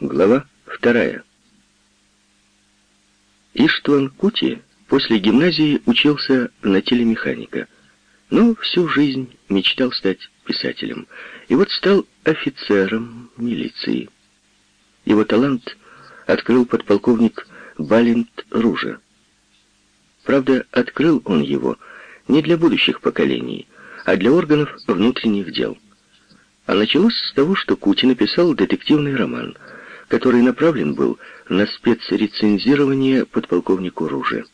Глава вторая. Иштван Кути после гимназии учился на телемеханика, но всю жизнь мечтал стать писателем. И вот стал офицером милиции. Его талант открыл подполковник Балент Ружа. Правда, открыл он его не для будущих поколений, а для органов внутренних дел. А началось с того, что Кути написал детективный роман — который направлен был на спецрецензирование подполковнику Руже.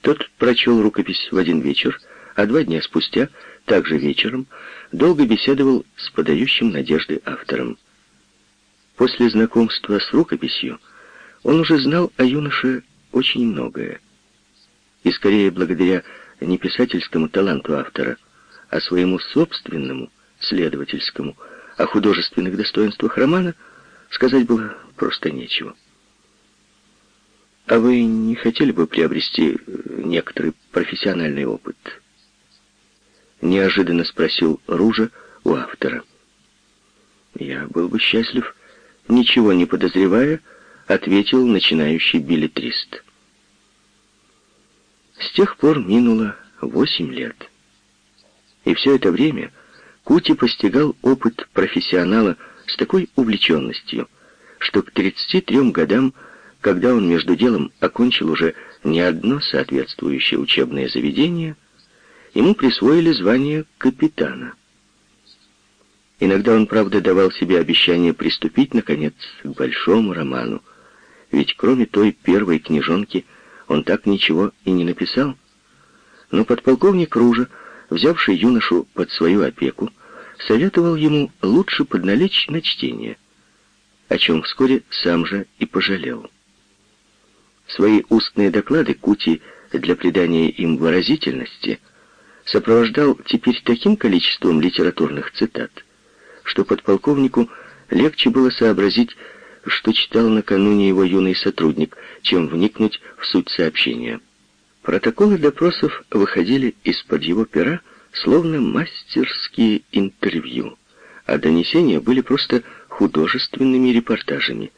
Тот прочел рукопись в один вечер, а два дня спустя, также вечером, долго беседовал с подающим надежды автором. После знакомства с рукописью он уже знал о юноше очень многое. И скорее благодаря не писательскому таланту автора, а своему собственному, следовательскому, о художественных достоинствах романа сказать было просто нечего. «А вы не хотели бы приобрести э, некоторый профессиональный опыт?» Неожиданно спросил Ружа у автора. «Я был бы счастлив, ничего не подозревая», ответил начинающий билетрист. С тех пор минуло восемь лет. И все это время Кути постигал опыт профессионала с такой увлеченностью, что к 33 годам, когда он между делом окончил уже не одно соответствующее учебное заведение, ему присвоили звание капитана. Иногда он, правда, давал себе обещание приступить, наконец, к большому роману, ведь кроме той первой книжонки он так ничего и не написал. Но подполковник Ружа, взявший юношу под свою опеку, советовал ему лучше подналечь на чтение, о чем вскоре сам же и пожалел. Свои устные доклады Кути для придания им выразительности сопровождал теперь таким количеством литературных цитат, что подполковнику легче было сообразить, что читал накануне его юный сотрудник, чем вникнуть в суть сообщения. Протоколы допросов выходили из-под его пера, словно мастерские интервью, а донесения были просто художественными репортажами.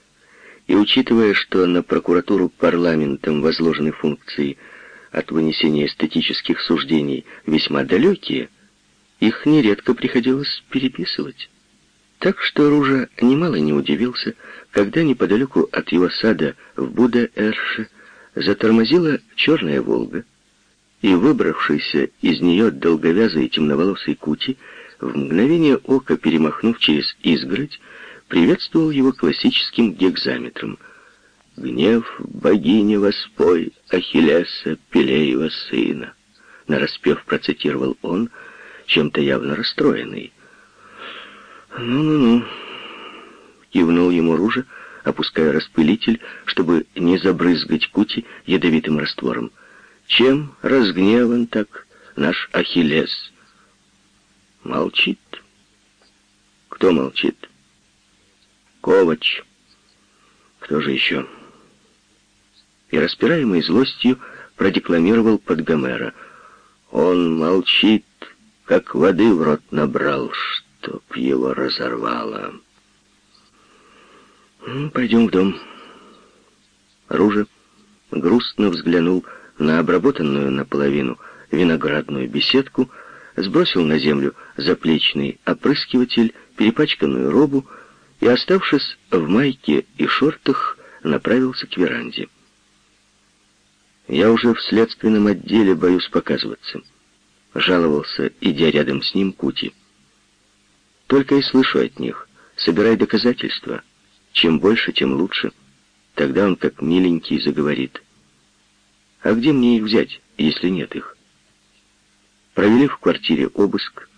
И учитывая, что на прокуратуру парламентом возложены функции от вынесения эстетических суждений весьма далекие, их нередко приходилось переписывать. Так что Ружа немало не удивился, когда неподалеку от его сада в Буда-Эрше затормозила черная «Волга», и выбравшийся из нее долговязый темноволосый Кути, в мгновение ока перемахнув через изгородь, приветствовал его классическим гекзаметром. «Гнев богини воспой Ахиллеса, Пелеева сына», нараспев процитировал он, чем-то явно расстроенный. «Ну-ну-ну», — кивнул ему Ружа, опуская распылитель, чтобы не забрызгать Кути ядовитым раствором. Чем разгневан так наш Ахиллес? Молчит. Кто молчит? Ковач. Кто же еще? И, распираемый злостью, продекламировал под Гомера. Он молчит, как воды в рот набрал, чтоб его разорвало. Ну, пойдем в дом. Ружа грустно взглянул на обработанную наполовину виноградную беседку, сбросил на землю заплечный опрыскиватель, перепачканную робу и, оставшись в майке и шортах, направился к веранде. «Я уже в следственном отделе боюсь показываться», — жаловался, идя рядом с ним Кути. «Только и слышу от них. Собирай доказательства. Чем больше, тем лучше. Тогда он как миленький заговорит». А где мне их взять, если нет их? Провели в квартире обыск.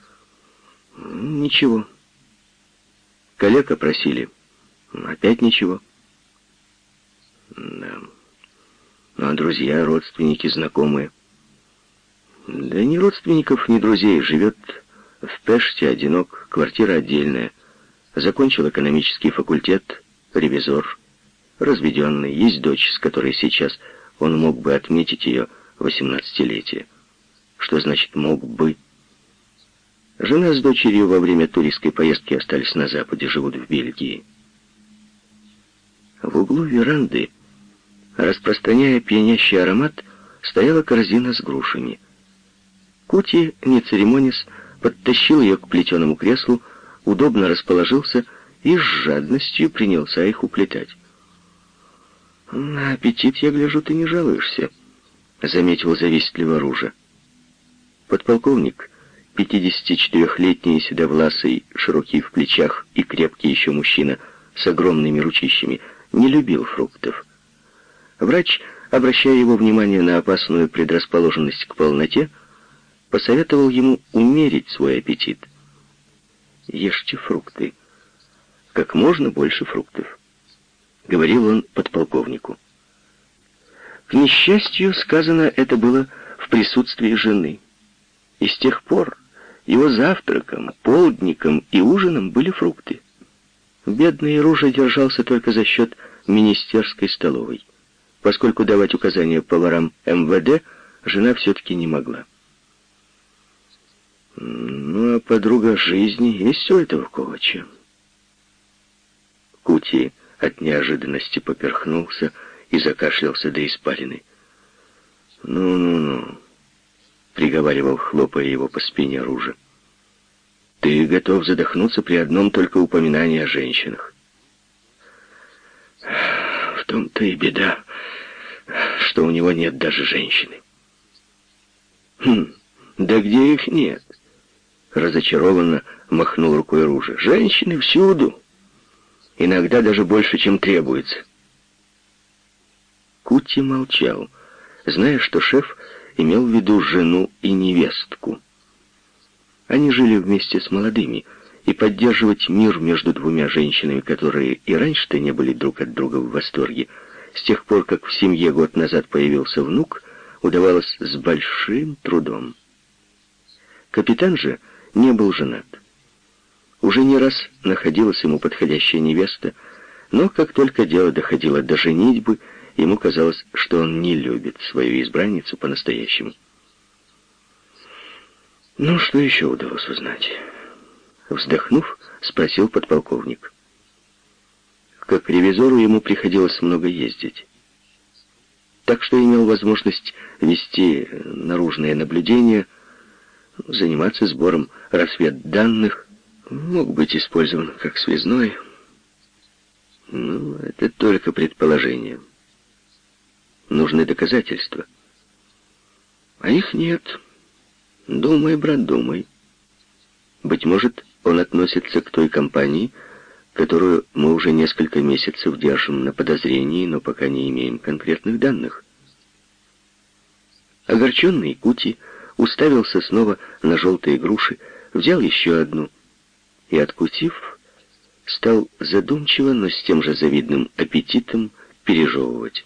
Ничего. Коллега просили. Опять ничего. Да. Ну, а друзья, родственники, знакомые? Да ни родственников, ни друзей. Живет в Пеште, одинок, квартира отдельная. Закончил экономический факультет, ревизор, разведенный. Есть дочь, с которой сейчас он мог бы отметить ее восемнадцатилетие. Что значит «мог бы»? Жена с дочерью во время туристской поездки остались на Западе, живут в Бельгии. В углу веранды, распространяя пьянящий аромат, стояла корзина с грушами. Кути, не церемонясь, подтащил ее к плетеному креслу, удобно расположился и с жадностью принялся их уплетать. «На аппетит, я гляжу, ты не жалуешься», — заметил завистливо Ружа. Подполковник, 54-летний седовласый, широкий в плечах и крепкий еще мужчина с огромными ручищами, не любил фруктов. Врач, обращая его внимание на опасную предрасположенность к полноте, посоветовал ему умерить свой аппетит. «Ешьте фрукты. Как можно больше фруктов», — говорил он подполковнику. К несчастью, сказано это было в присутствии жены. И с тех пор его завтраком, полдником и ужином были фрукты. Бедный Ружа держался только за счет министерской столовой, поскольку давать указания поварам МВД жена все-таки не могла. Ну, а подруга жизни есть у этого Ковача. Кути от неожиданности поперхнулся и закашлялся до испарины. «Ну-ну-ну», — приговаривал, хлопая его по спине оружие. «Ты готов задохнуться при одном только упоминании о женщинах». «В том-то и беда, что у него нет даже женщины». «Хм, да где их нет?» Разочарованно махнул рукой Ружа. «Женщины всюду. Иногда даже больше, чем требуется». Кути молчал, зная, что шеф имел в виду жену и невестку. Они жили вместе с молодыми, и поддерживать мир между двумя женщинами, которые и раньше-то не были друг от друга в восторге, с тех пор, как в семье год назад появился внук, удавалось с большим трудом. Капитан же не был женат. Уже не раз находилась ему подходящая невеста, но как только дело доходило до женитьбы, ему казалось, что он не любит свою избранницу по-настоящему. «Ну, что еще удалось узнать?» Вздохнув, спросил подполковник. Как ревизору ему приходилось много ездить. Так что имел возможность вести наружное наблюдение – заниматься сбором разведданных, мог быть использован как связной. Ну, это только предположение. Нужны доказательства. А их нет. Думай, брат, думай. Быть может, он относится к той компании, которую мы уже несколько месяцев держим на подозрении, но пока не имеем конкретных данных. Огорченный Кути уставился снова на желтые груши, взял еще одну и, откусив, стал задумчиво, но с тем же завидным аппетитом пережевывать.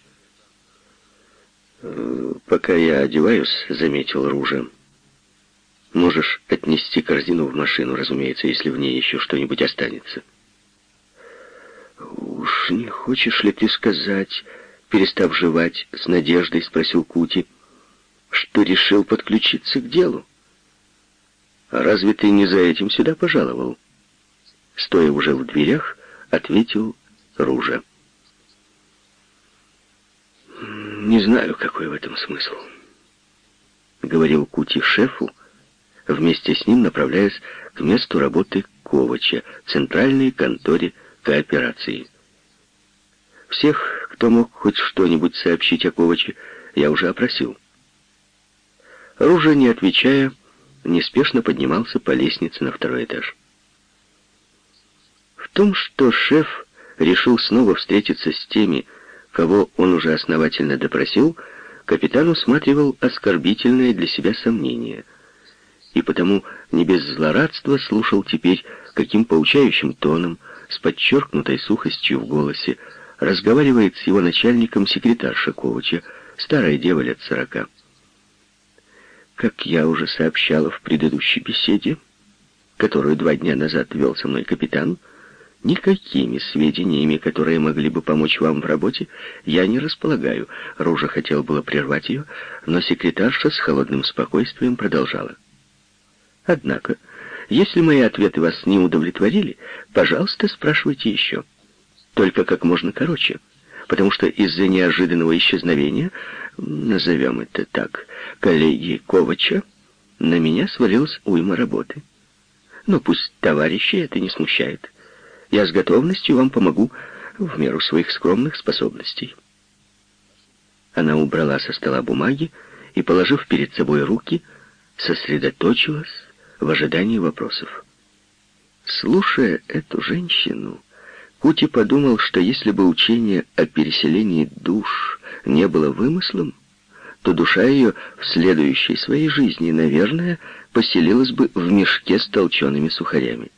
«Э, «Пока я одеваюсь», — заметил Ружа, — «можешь отнести корзину в машину, разумеется, если в ней еще что-нибудь останется». «Уж не хочешь ли ты сказать...» Перестав жевать, с надеждой спросил Кути — что решил подключиться к делу. А разве ты не за этим сюда пожаловал? Стоя уже в дверях, ответил Ружа. Не знаю, какой в этом смысл. Говорил Кути шефу, вместе с ним направляясь к месту работы Ковача, центральной конторе кооперации. Всех, кто мог хоть что-нибудь сообщить о Коваче, я уже опросил. Ружа, не отвечая, неспешно поднимался по лестнице на второй этаж. Том, что шеф решил снова встретиться с теми, кого он уже основательно допросил, капитан усматривал оскорбительное для себя сомнение. И потому не без злорадства слушал теперь, каким поучающим тоном, с подчеркнутой сухостью в голосе, разговаривает с его начальником секретарь Шаковича, старая дева лет сорока. Как я уже сообщала в предыдущей беседе, которую два дня назад вел со мной капитан, никакими сведениями, которые могли бы помочь вам в работе, я не располагаю. Ружа хотел было прервать ее, но секретарша с холодным спокойствием продолжала. Однако, если мои ответы вас не удовлетворили, пожалуйста, спрашивайте еще. Только как можно короче. — потому что из-за неожиданного исчезновения, назовем это так, коллеги Ковача, на меня свалилась уйма работы. Но пусть товарищи это не смущает. Я с готовностью вам помогу в меру своих скромных способностей. Она убрала со стола бумаги и, положив перед собой руки, сосредоточилась в ожидании вопросов. Слушая эту женщину, Кути подумал, что если бы учение о переселении душ не было вымыслом, то душа ее в следующей своей жизни, наверное, поселилась бы в мешке с толчеными сухарями.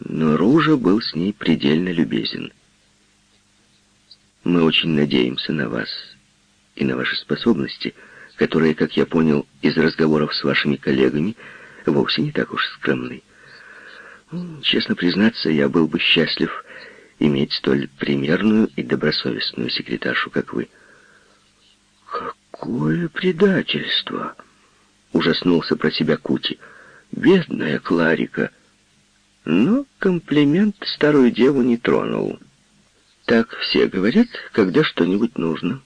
Но Ружа был с ней предельно любезен. Мы очень надеемся на вас и на ваши способности, которые, как я понял из разговоров с вашими коллегами, вовсе не так уж скромны. Честно признаться, я был бы счастлив иметь столь примерную и добросовестную секретаршу, как вы. «Какое предательство!» — ужаснулся про себя Кути. «Бедная Кларика!» Но комплимент старую деву не тронул. Так все говорят, когда что-нибудь нужно.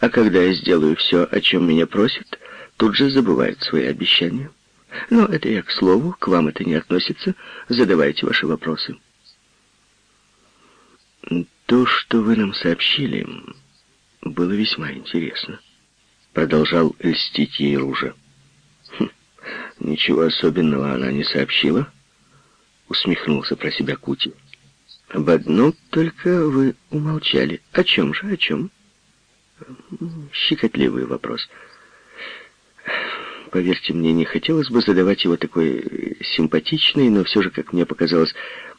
А когда я сделаю все, о чем меня просят, тут же забывают свои обещания. Но это я к слову, к вам это не относится. Задавайте ваши вопросы. То, что вы нам сообщили, было весьма интересно. Продолжал льстить ей Ружа. Хм, ничего особенного она не сообщила. Усмехнулся про себя Кути. Об одном только вы умолчали. О чем же, о чем? Щекотливый вопрос. Поверьте мне, не хотелось бы задавать его такой симпатичной, но все же, как мне показалось,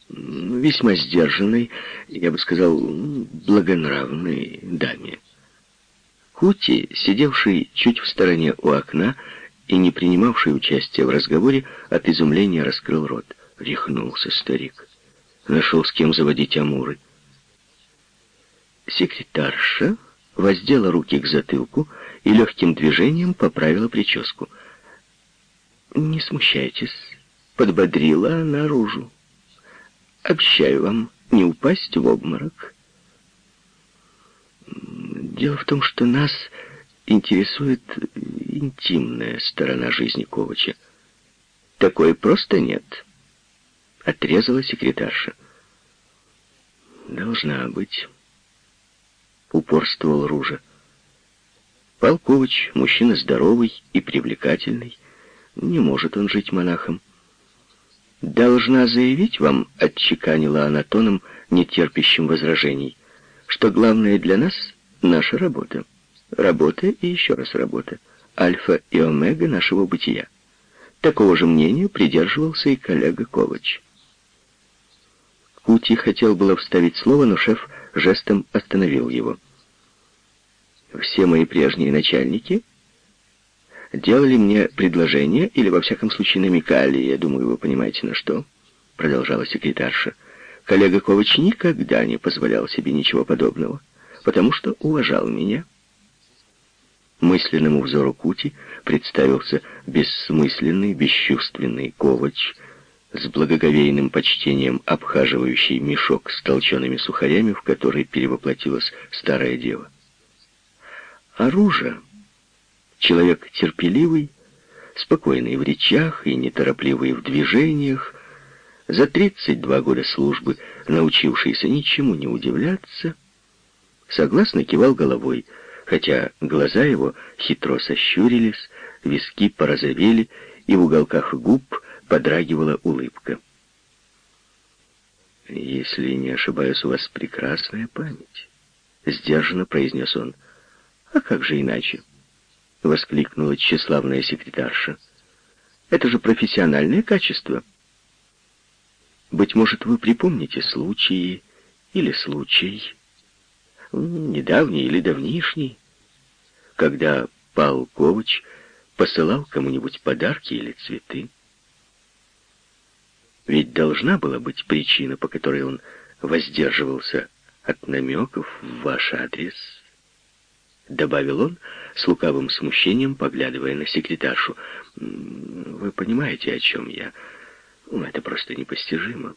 весьма сдержанной, я бы сказал, благонравной даме. Кути, сидевший чуть в стороне у окна и не принимавший участия в разговоре, от изумления раскрыл рот. Рехнулся старик нашел с кем заводить амуры. Секретарша воздела руки к затылку и легким движением поправила прическу. «Не смущайтесь», — подбодрила она наружу. «Обещаю вам не упасть в обморок». Дело в том, что нас интересует интимная сторона жизни Ковача. Такой просто нет отрезала секретарша. «Должна быть», — упорствовал Ружа. «Полкович, мужчина здоровый и привлекательный, не может он жить монахом». «Должна заявить вам», — отчеканила она тоном, нетерпящим возражений, «что главное для нас — наша работа. Работа и еще раз работа. Альфа и омега нашего бытия». Такого же мнения придерживался и коллега Ковач. Кути хотел было вставить слово, но шеф жестом остановил его. «Все мои прежние начальники делали мне предложение, или, во всяком случае, намекали, я думаю, вы понимаете, на что?» Продолжала секретарша. «Коллега Ковач никогда не позволял себе ничего подобного, потому что уважал меня». Мысленному взору Кути представился бессмысленный, бесчувственный Ковач — с благоговейным почтением обхаживающий мешок с толчеными сухарями, в который перевоплотилась старая дева. Оружие — человек терпеливый, спокойный в речах и неторопливый в движениях, за 32 года службы научившийся ничему не удивляться, согласно кивал головой, хотя глаза его хитро сощурились, виски порозовели, и в уголках губ подрагивала улыбка. «Если не ошибаюсь, у вас прекрасная память», — сдержанно произнес он. «А как же иначе?» — воскликнула тщеславная секретарша. «Это же профессиональное качество. Быть может, вы припомните случаи или случай, недавний или давнишний, когда Пал Ковач посылал кому-нибудь подарки или цветы. Ведь должна была быть причина, по которой он воздерживался от намеков в ваш адрес. Добавил он с лукавым смущением, поглядывая на секретаршу. Вы понимаете, о чем я? Ну, это просто непостижимо.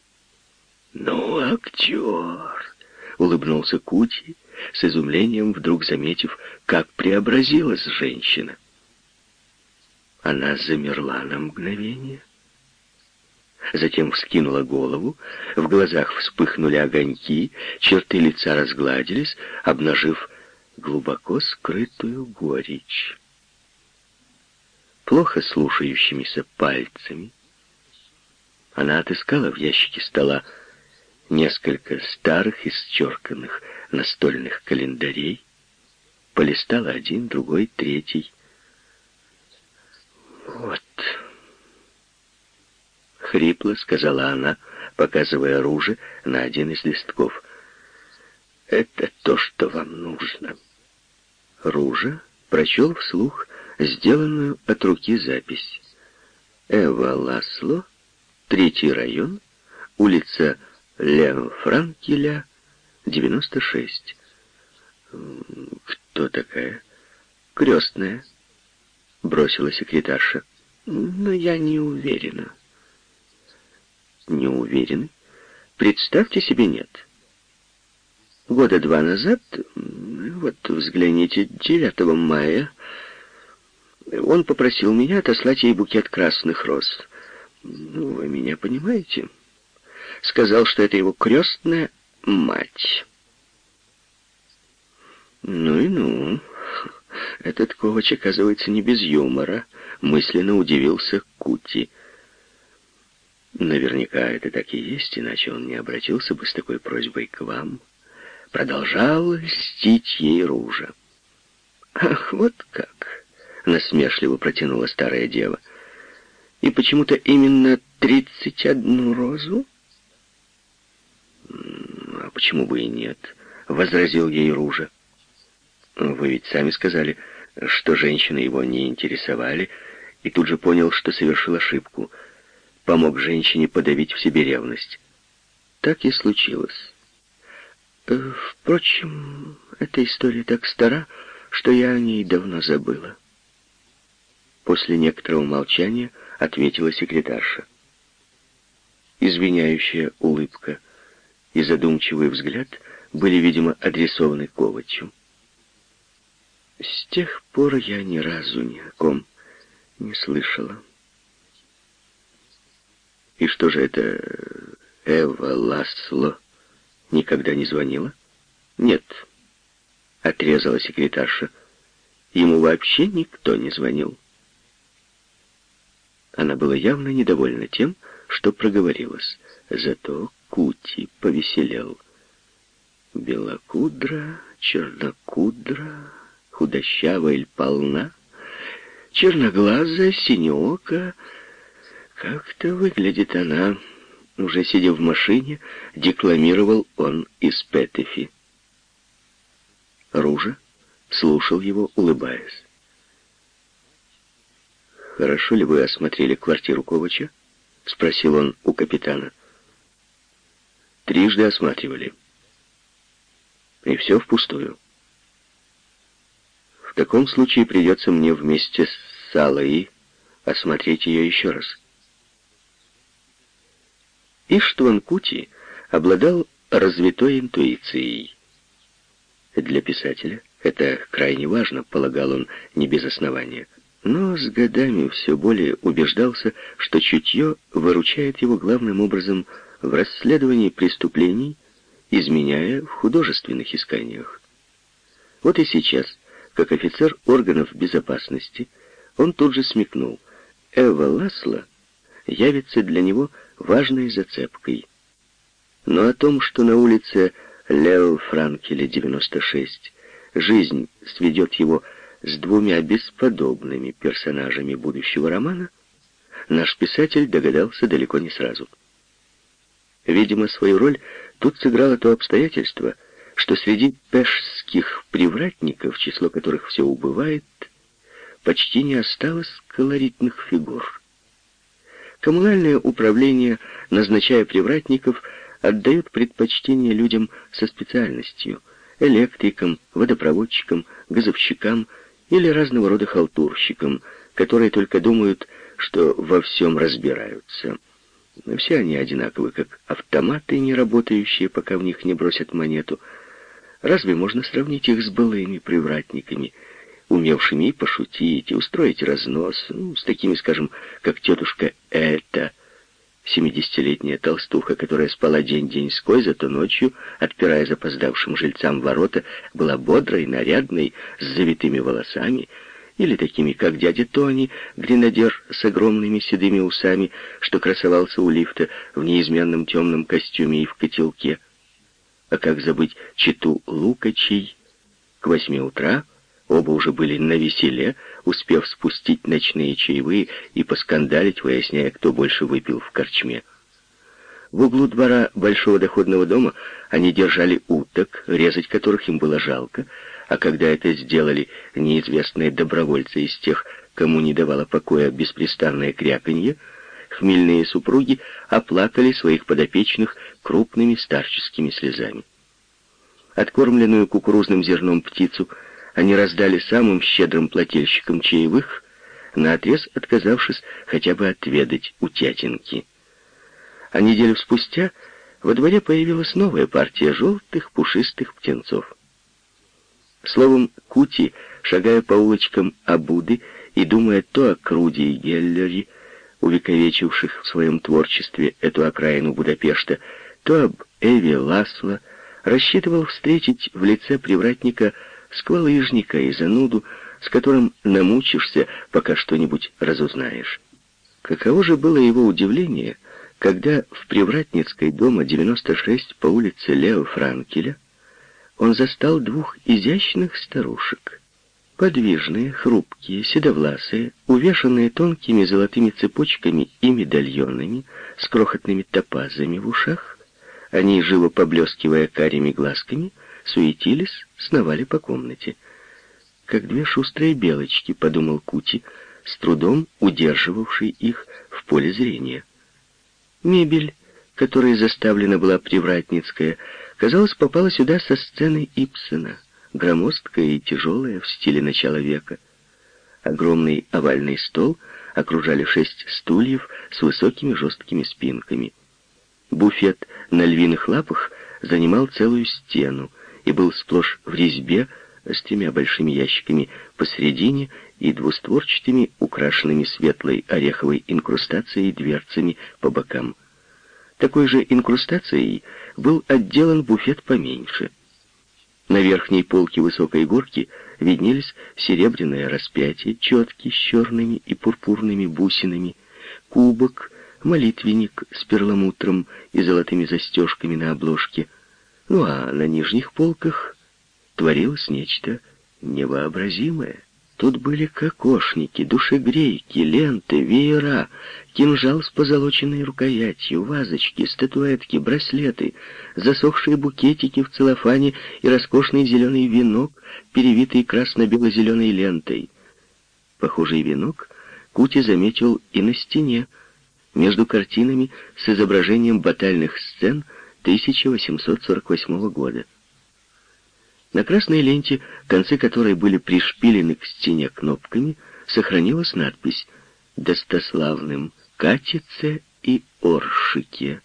Ну, актер! улыбнулся Кути, с изумлением вдруг заметив, как преобразилась женщина. Она замерла на мгновение, затем вскинула голову, в глазах вспыхнули огоньки, черты лица разгладились, обнажив глубоко скрытую горечь. Плохо слушающимися пальцами она отыскала в ящике стола несколько старых исчерканных настольных календарей, полистала один, другой, третий. «Вот», — хрипло сказала она, показывая оружие на один из листков. «Это то, что вам нужно». Ружа прочел вслух сделанную от руки запись. Эва Ласло, третий район, улица Лео Франкеля, 96. «Кто такая?» «Крестная», — бросила секретарша. «Но я не уверена». «Не уверены? Представьте себе, нет». Года два назад, вот взгляните, 9 мая, он попросил меня отослать ей букет красных роз. Ну, вы меня понимаете? Сказал, что это его крестная мать. Ну и ну. Этот Ковач, оказывается, не без юмора. Мысленно удивился Кути. Наверняка это так и есть, иначе он не обратился бы с такой просьбой к вам. Продолжал льстить ей ружа. Ах, вот как! Насмешливо протянула старая дева. И почему-то именно тридцать одну розу? А почему бы и нет? Возразил ей ружа. Вы ведь сами сказали, что женщины его не интересовали, и тут же понял, что совершил ошибку. Помог женщине подавить в себе ревность. Так и случилось. Э, впрочем, эта история так стара, что я о ней давно забыла. После некоторого молчания ответила секретарша. Извиняющая улыбка и задумчивый взгляд были, видимо, адресованы Ковачу. С тех пор я ни разу ни о ком не слышала. И что же это Эва Ласло никогда не звонила? Нет, отрезала секретарша. Ему вообще никто не звонил. Она была явно недовольна тем, что проговорилась. Зато Кути повеселел. Белокудра, чернокудра, худощавая или полна, черноглазая, синеока. Как-то выглядит она. Уже сидя в машине, декламировал он из Петефи. Ружа слушал его, улыбаясь. «Хорошо ли вы осмотрели квартиру Ковача?» — спросил он у капитана. «Трижды осматривали. И все впустую. В таком случае придется мне вместе с Салой осмотреть ее еще раз». Иштван Кути обладал развитой интуицией. Для писателя это крайне важно, полагал он не без основания но с годами все более убеждался, что чутье выручает его главным образом в расследовании преступлений, изменяя в художественных исканиях. Вот и сейчас, как офицер органов безопасности, он тут же смекнул, Эва Ласло явится для него важной зацепкой. Но о том, что на улице Лео Франкеля, 96, жизнь сведет его с двумя бесподобными персонажами будущего романа, наш писатель догадался далеко не сразу. Видимо, свою роль тут сыграло то обстоятельство, что среди пешских привратников, число которых все убывает, почти не осталось колоритных фигур. Коммунальное управление, назначая привратников, отдает предпочтение людям со специальностью – электрикам, водопроводчикам, газовщикам – или разного рода халтурщикам, которые только думают, что во всем разбираются. Но все они одинаковы, как автоматы, не работающие, пока в них не бросят монету. Разве можно сравнить их с былыми привратниками, умевшими и пошутить, и устроить разнос, ну, с такими, скажем, как тетушка Эта, семидесятилетняя толстуха, которая спала день-деньской, зато ночью, отпирая запоздавшим жильцам ворота, была бодрой, нарядной, с завитыми волосами, или такими, как дядя Тони, гренадер с огромными седыми усами, что красовался у лифта в неизменном темном костюме и в котелке. А как забыть читу Лукачей? К восьми утра оба уже были на веселе, успев спустить ночные чаевые и поскандалить, выясняя, кто больше выпил в корчме. В углу двора большого доходного дома они держали уток, резать которых им было жалко, а когда это сделали неизвестные добровольцы из тех, кому не давало покоя беспрестанное кряканье, хмельные супруги оплакали своих подопечных крупными старческими слезами. Откормленную кукурузным зерном птицу они раздали самым щедрым плательщикам чаевых, наотрез отказавшись хотя бы отведать утятинки. А неделю спустя во дворе появилась новая партия желтых пушистых птенцов. Словом, Кути, шагая по улочкам Абуды и думая то о Круде и Геллере, увековечивших в своем творчестве эту окраину Будапешта, то об Эве Ласло, рассчитывал встретить в лице привратника сквалыжника и зануду, с которым намучишься, пока что-нибудь разузнаешь. Каково же было его удивление, когда в Привратницкой дома 96 по улице Лео Франкеля он застал двух изящных старушек. Подвижные, хрупкие, седовласые, увешанные тонкими золотыми цепочками и медальонами, с крохотными топазами в ушах, они, живо поблескивая карими глазками, суетились, сновали по комнате. «Как две шустрые белочки», — подумал Кути, с трудом удерживавший их в поле зрения. Мебель, которой заставлена была Привратницкая, казалось, попала сюда со сцены Ипсена, громоздкая и тяжелая в стиле начала века. Огромный овальный стол окружали шесть стульев с высокими жесткими спинками. Буфет на львиных лапах занимал целую стену и был сплошь в резьбе с тремя большими ящиками посередине и двустворчатыми, украшенными светлой ореховой инкрустацией дверцами по бокам. Такой же инкрустацией был отделан буфет поменьше. На верхней полке высокой горки виднелись серебряное распятие, четки с черными и пурпурными бусинами, кубок, молитвенник с перламутром и золотыми застежками на обложке. Ну а на нижних полках творилось нечто невообразимое. Тут были кокошники, душегрейки, ленты, веера, кинжал с позолоченной рукоятью, вазочки, статуэтки, браслеты, засохшие букетики в целлофане и роскошный зеленый венок, перевитый красно-бело-зеленой лентой. Похожий венок Кути заметил и на стене, между картинами с изображением батальных сцен 1848 года. На красной ленте, концы которой были пришпилены к стене кнопками, сохранилась надпись «Достославным Катице и Оршике».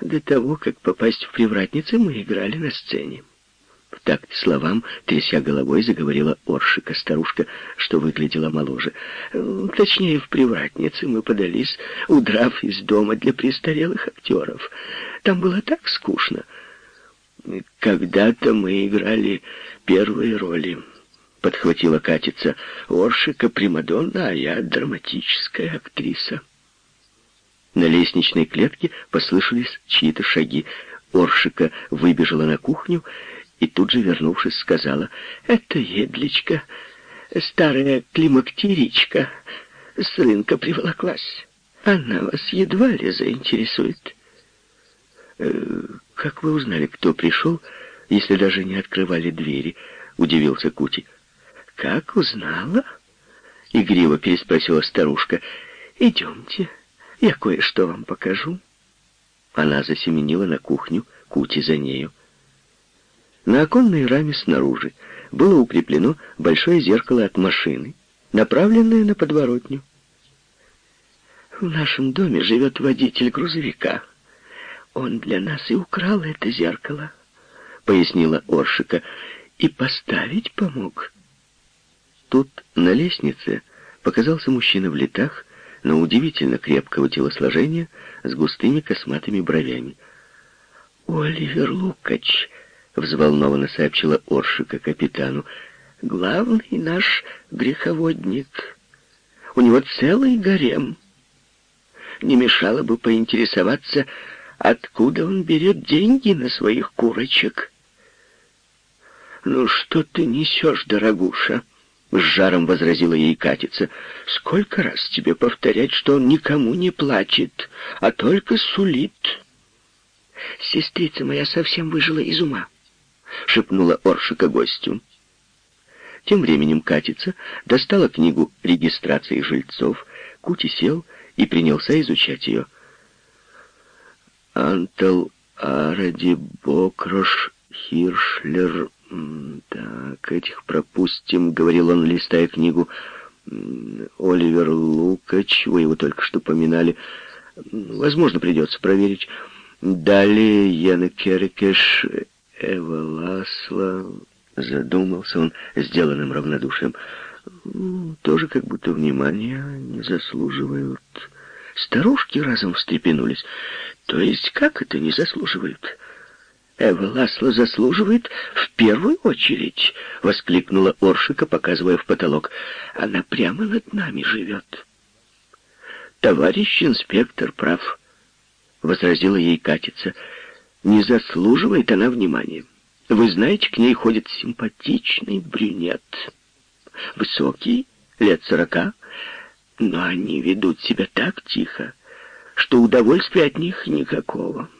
До того, как попасть в привратницы, мы играли на сцене. В такт словам, тряся головой, заговорила Оршика, старушка, что выглядела моложе. Точнее, в привратнице мы подались, удрав из дома для престарелых актеров. Там было так скучно. «Когда-то мы играли первые роли», — подхватила Катица. «Оршика Примадонна, а я драматическая актриса». На лестничной клетке послышались чьи-то шаги. Оршика выбежала на кухню и тут же, вернувшись, сказала, «Это едличка, старая климактиричка, с рынка приволоклась. Она вас едва ли заинтересует». «Э, «Как вы узнали, кто пришел, если даже не открывали двери?» — удивился Кути. «Как узнала?» — игриво переспросила старушка. «Идемте, я кое-что вам покажу». Она засеменила на кухню, Кути за нею. На оконной раме снаружи было укреплено большое зеркало от машины, направленное на подворотню. В нашем доме живет водитель грузовика. Он для нас и украл это зеркало, пояснила Оршика, и поставить помог. Тут на лестнице показался мужчина в летах, но удивительно крепкого телосложения, с густыми косматыми бровями. «Оливер Лукач», — взволнованно сообщила Оршика капитану, — «главный наш греховодник. У него целый гарем. Не мешало бы поинтересоваться, откуда он берет деньги на своих курочек». «Ну что ты несешь, дорогуша?» — с жаром возразила ей Катица. «Сколько раз тебе повторять, что он никому не платит, а только сулит?» «Сестрица моя совсем выжила из ума», — шепнула Оршика гостю. Тем временем Катица достала книгу регистрации жильцов, Кути сел и принялся изучать ее. «Антел Аради Бокрош Хиршлер «Так, этих пропустим», — говорил он, листая книгу. «Оливер Лукач, вы его только что поминали. Возможно, придется проверить. Далее Яна Керекеш, Эва Ласла...» Задумался он сделанным равнодушием. «Тоже как будто внимания не заслуживают». Старушки разом встрепенулись. «То есть как это не заслуживают?» Эва Ласло заслуживает в первую очередь, — воскликнула Оршика, показывая в потолок. Она прямо над нами живет. Товарищ инспектор прав, — возразила ей Катица. Не заслуживает она внимания. Вы знаете, к ней ходит симпатичный брюнет. Высокий, лет сорока, но они ведут себя так тихо, что удовольствия от них никакого.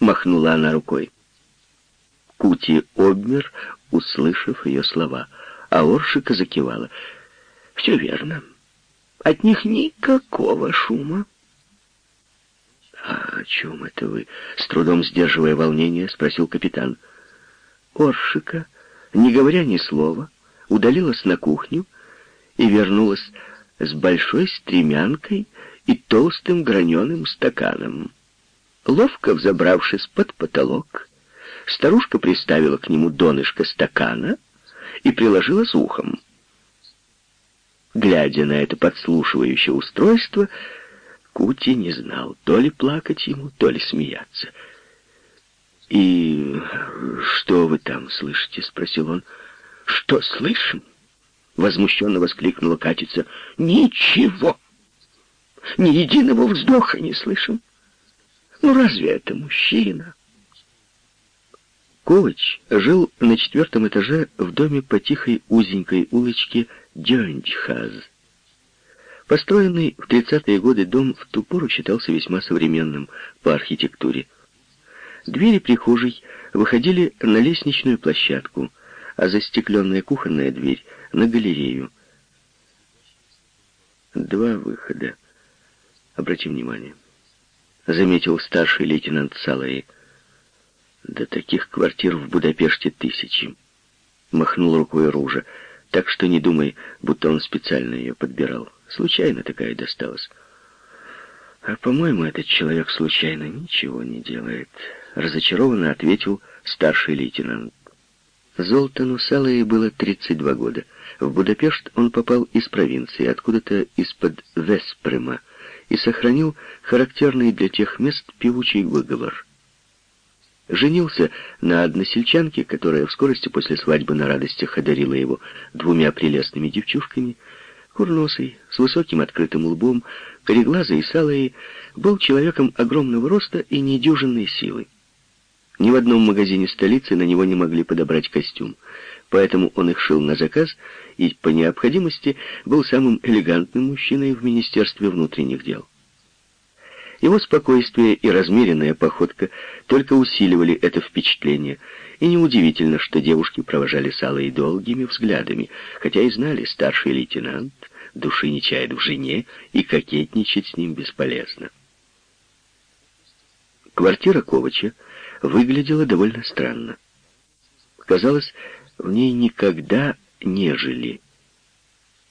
Махнула она рукой. Кути обмер, услышав ее слова, а Оршика закивала. «Все верно. От них никакого шума». «А о чем это вы?» — с трудом сдерживая волнение, спросил капитан. Оршика, не говоря ни слова, удалилась на кухню и вернулась с большой стремянкой и толстым граненым стаканом. Ловко взобравшись под потолок, Старушка приставила к нему донышко стакана и приложила с ухом. Глядя на это подслушивающее устройство, Кути не знал, то ли плакать ему, то ли смеяться. «И что вы там слышите?» — спросил он. «Что слышим?» — возмущенно воскликнула Катица. «Ничего! Ни единого вздоха не слышим! Ну разве это мужчина?» Ковач жил на четвертом этаже в доме по тихой узенькой улочке Дёнчхаз. Построенный в 30-е годы дом в ту пору считался весьма современным по архитектуре. Двери прихожей выходили на лестничную площадку, а застекленная кухонная дверь — на галерею. Два выхода. Обрати внимание. Заметил старший лейтенант Салаи. Да таких квартир в Будапеште тысячи. Махнул рукой Ружа. Так что не думай, будто он специально ее подбирал. Случайно такая досталась. А, по-моему, этот человек случайно ничего не делает. Разочарованно ответил старший лейтенант. Золтану Салае было 32 года. В Будапешт он попал из провинции, откуда-то из-под Веспрема, и сохранил характерный для тех мест певучий выговор — женился на односельчанке, которая в скорости после свадьбы на радостях одарила его двумя прелестными девчушками, курносый, с высоким открытым лбом, кореглазой и салой, был человеком огромного роста и недюжинной силы. Ни в одном магазине столицы на него не могли подобрать костюм, поэтому он их шил на заказ и, по необходимости, был самым элегантным мужчиной в Министерстве внутренних дел. Его спокойствие и размеренная походка только усиливали это впечатление, и неудивительно, что девушки провожали Салой долгими взглядами, хотя и знали, старший лейтенант души не чает в жене, и кокетничать с ним бесполезно. Квартира Ковача выглядела довольно странно. Казалось, в ней никогда не жили.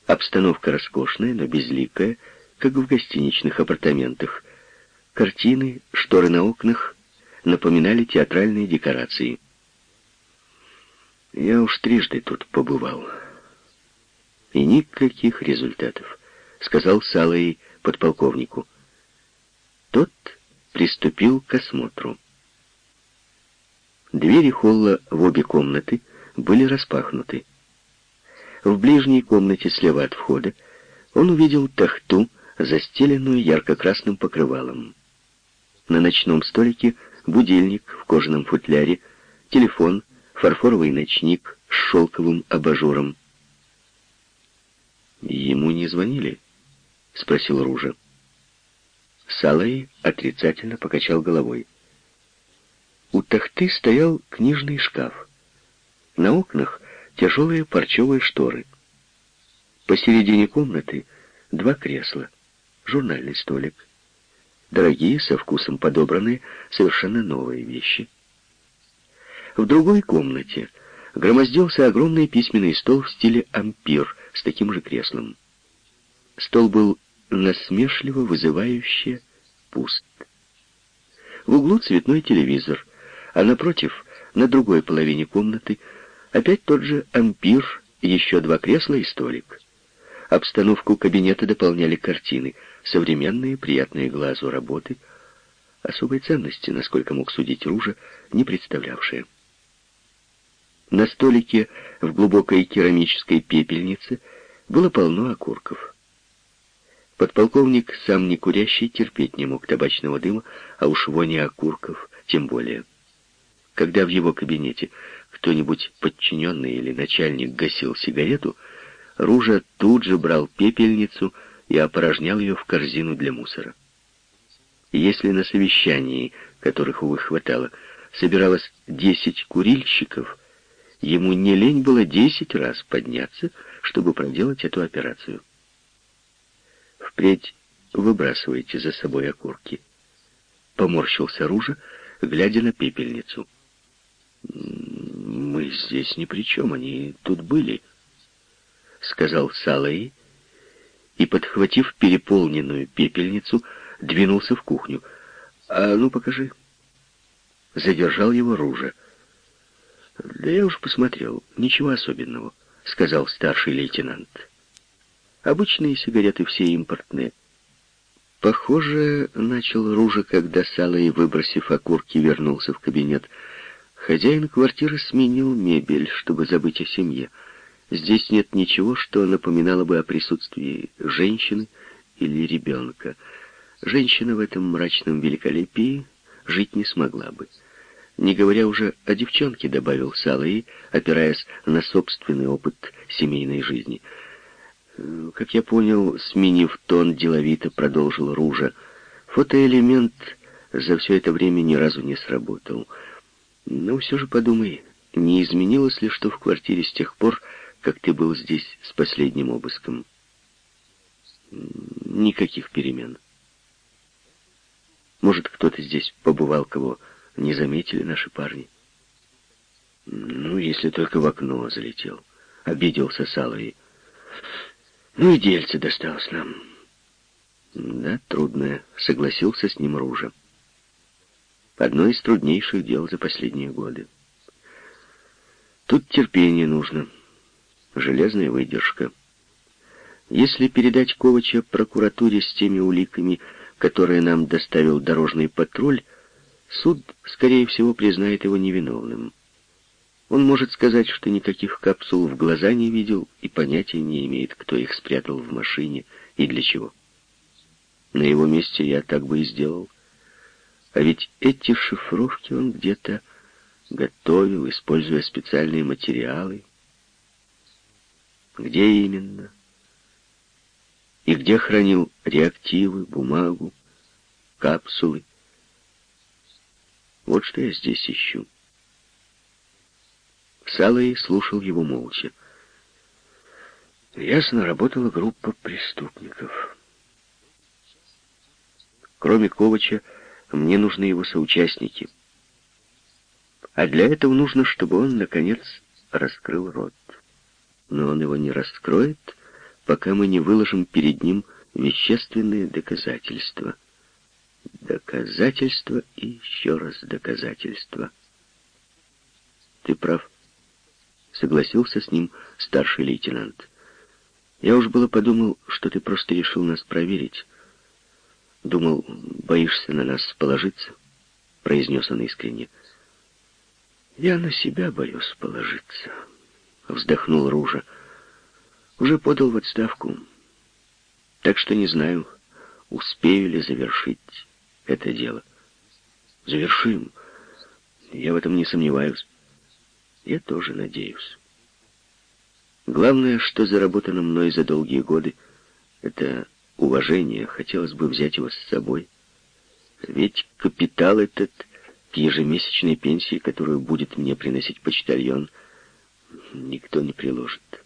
Обстановка роскошная, но безликая, как в гостиничных апартаментах. Картины, шторы на окнах напоминали театральные декорации. Я уж трижды тут побывал. И никаких результатов, сказал Салой подполковнику. Тот приступил к осмотру. Двери холла в обе комнаты были распахнуты. В ближней комнате слева от входа он увидел тахту, застеленную ярко-красным покрывалом. На ночном столике будильник в кожаном футляре, телефон, фарфоровый ночник с шелковым абажуром. «Ему не звонили?» — спросил Ружа. Салай отрицательно покачал головой. У тахты стоял книжный шкаф. На окнах тяжелые парчевые шторы. Посередине комнаты два кресла, журнальный столик. Дорогие, со вкусом подобранные, совершенно новые вещи. В другой комнате громоздился огромный письменный стол в стиле ампир с таким же креслом. Стол был насмешливо вызывающе пуст. В углу цветной телевизор, а напротив, на другой половине комнаты, опять тот же ампир, еще два кресла и столик. Обстановку кабинета дополняли картины, современные, приятные глазу работы, особой ценности, насколько мог судить Ружа, не представлявшие. На столике в глубокой керамической пепельнице было полно окурков. Подполковник, сам не курящий, терпеть не мог табачного дыма, а уж вони окурков тем более. Когда в его кабинете кто-нибудь подчиненный или начальник гасил сигарету, Ружа тут же брал пепельницу и опорожнял ее в корзину для мусора. Если на совещании, которых, увы, хватало, собиралось десять курильщиков, ему не лень было десять раз подняться, чтобы проделать эту операцию. Впредь выбрасывайте за собой окурки. Поморщился Ружа, глядя на пепельницу. «Мы здесь ни при чем, они тут были», — сказал Салаи, и, подхватив переполненную пепельницу, двинулся в кухню. «А ну, покажи». Задержал его Ружа. «Да я уж посмотрел, ничего особенного», — сказал старший лейтенант. «Обычные сигареты все импортные». Похоже, начал Ружа, когда Салой, выбросив окурки, вернулся в кабинет, — Хозяин квартиры сменил мебель, чтобы забыть о семье. Здесь нет ничего, что напоминало бы о присутствии женщины или ребенка. Женщина в этом мрачном великолепии жить не смогла бы. Не говоря уже о девчонке, добавил Салаи, опираясь на собственный опыт семейной жизни. Как я понял, сменив тон, деловито продолжил Ружа. Фотоэлемент за все это время ни разу не сработал. Но все же подумай, не изменилось ли что в квартире с тех пор, как ты был здесь с последним обыском? Никаких перемен. Может, кто-то здесь побывал, кого не заметили наши парни? Ну, если только в окно залетел. Обиделся Салой. Ну и дельце досталось нам. Да, трудное, согласился с ним Ружа. Одно из труднейших дел за последние годы. Тут терпение нужно, железная выдержка. Если передать Ковача прокуратуре с теми уликами, которые нам доставил дорожный патруль, суд, скорее всего, признает его невиновным. Он может сказать, что никаких капсул в глаза не видел и понятия не имеет, кто их спрятал в машине и для чего. На его месте я так бы и сделал. А ведь эти шифровки он где-то готовил, используя специальные материалы. Где именно? И где хранил реактивы, бумагу, капсулы? Вот что я здесь ищу. Салой слушал его молча. Ясно, работала группа преступников. Кроме Ковача, мне нужны его соучастники. А для этого нужно, чтобы он, наконец, раскрыл рот. Но он его не раскроет, пока мы не выложим перед ним вещественные доказательства. Доказательства и еще раз доказательства. Ты прав. Согласился с ним старший лейтенант. Я уж было подумал, что ты просто решил нас проверить. Думал, боишься на нас положиться, произнес он искренне. Я на себя боюсь положиться, вздохнул Ружа. Уже подал в отставку. Так что не знаю, успею ли завершить это дело. Завершим. Я в этом не сомневаюсь. Я тоже надеюсь. Главное, что заработано мной за долгие годы, это уважение. Хотелось бы взять его с собой. Ведь капитал этот к ежемесячной пенсии, которую будет мне приносить почтальон, никто не приложит.